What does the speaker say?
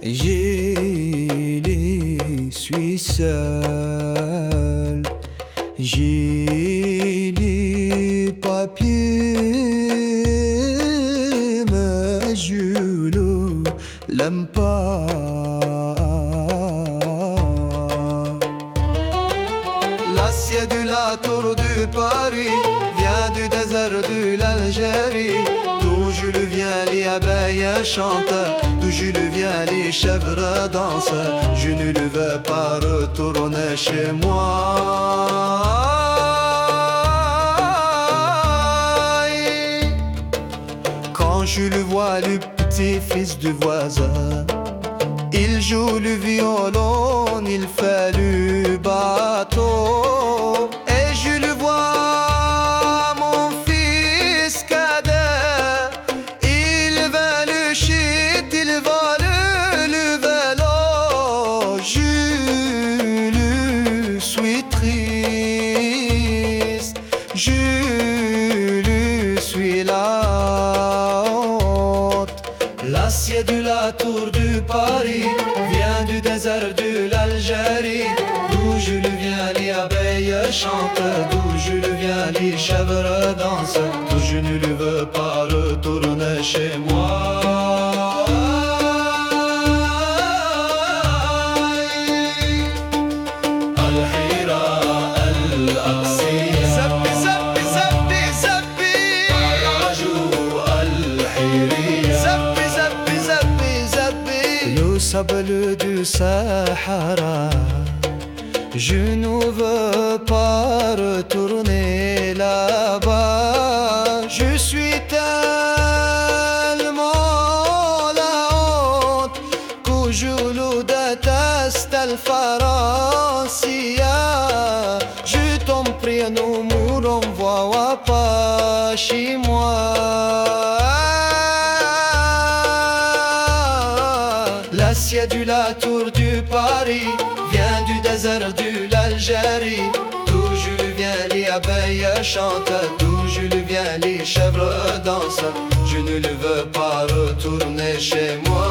triste, je suis seul. J'ai les papiers, mais je l'aime pas. L'acier de la tour de Paris vient du désert de l'Algérie. D'où je viens, les abeilles chantent. D'où je viens, les chèvres dansent. Je ne le veux pas retourner chez moi. Quand je le vois, le petit fils du voisin. Il joue le violon, il fait le bateau. Triste. Suis la honte. L'acier de la tour de Paris vient du désert de l'Algérie. D'où je le viens, les abeilles chantent. D'où je le viens, les chèvres dansent. D'où je ne le veux pas retourner chez moi. ça bleu du Sahara. Je ne veux pas retourner là-bas. Je suis tellement la honte qu'aujourd'hui le farancia. Je t'en prie, ne mourons pas chez moi. L'acier de la tour du Paris vient du désert de l'Algérie. D'où je viens, les abeilles chantent. D'où je viens, les chèvres dansent. Je ne le veux pas retourner chez moi.